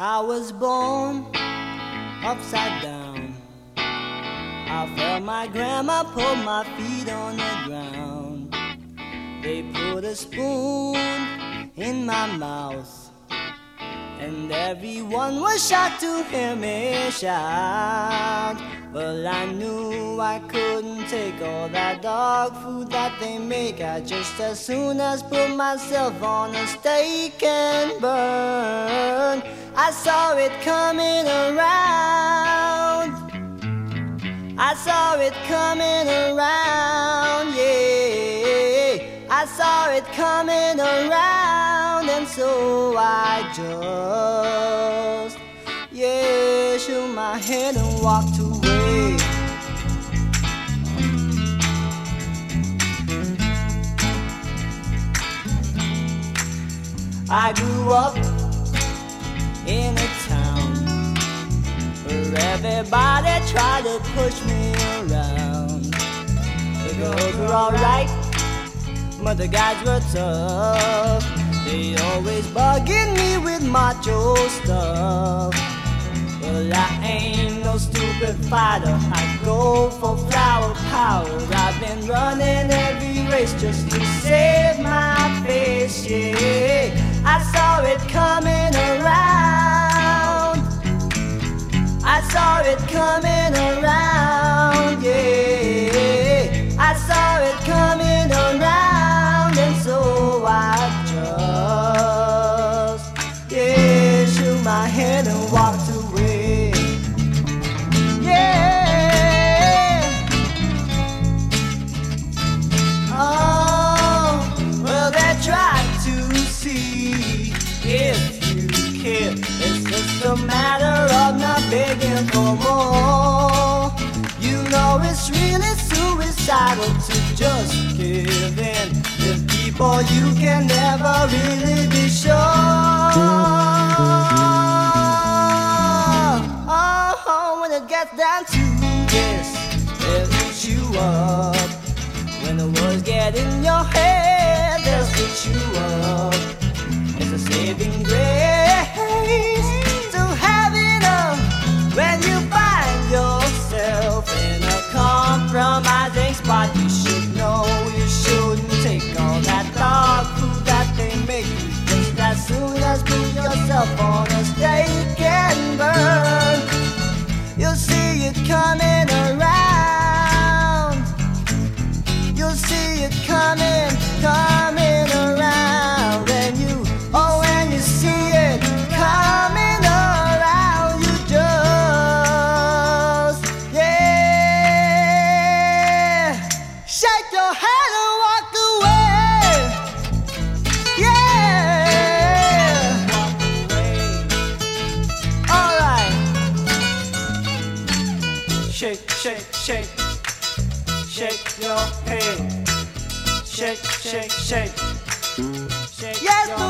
I was born upside down. I felt my grandma put my feet on the ground. They put a spoon in my mouth. And everyone was shocked to hear me shout. Well, I knew I couldn't take all that dog food that they make. I just as soon as put myself on a steak and burn. I saw it coming around. I saw it coming around, yeah. I saw it coming around, and so I just, yeah, shook my head and walked away. I grew up everybody try to push me around. The girls were alright, but the guys were tough. They always bugging me with macho stuff. Well, I ain't no stupid fighter. I go for flower power. I've been running every race just to save my face. Yeah, I saw it coming around. A matter of not begging for more. You know, it's really suicidal to just give in. With people you can never really be sure. Oh, when it gets down to this, they'll eat you up. When the words get in your head, they'll you up. It's a saving grace coming, coming around, and you, oh, you see it coming around, you just, yeah, shake your head and walk away, yeah. All right, shake, shake, shake. Shake your head. Shake, shake, shake. shake yes.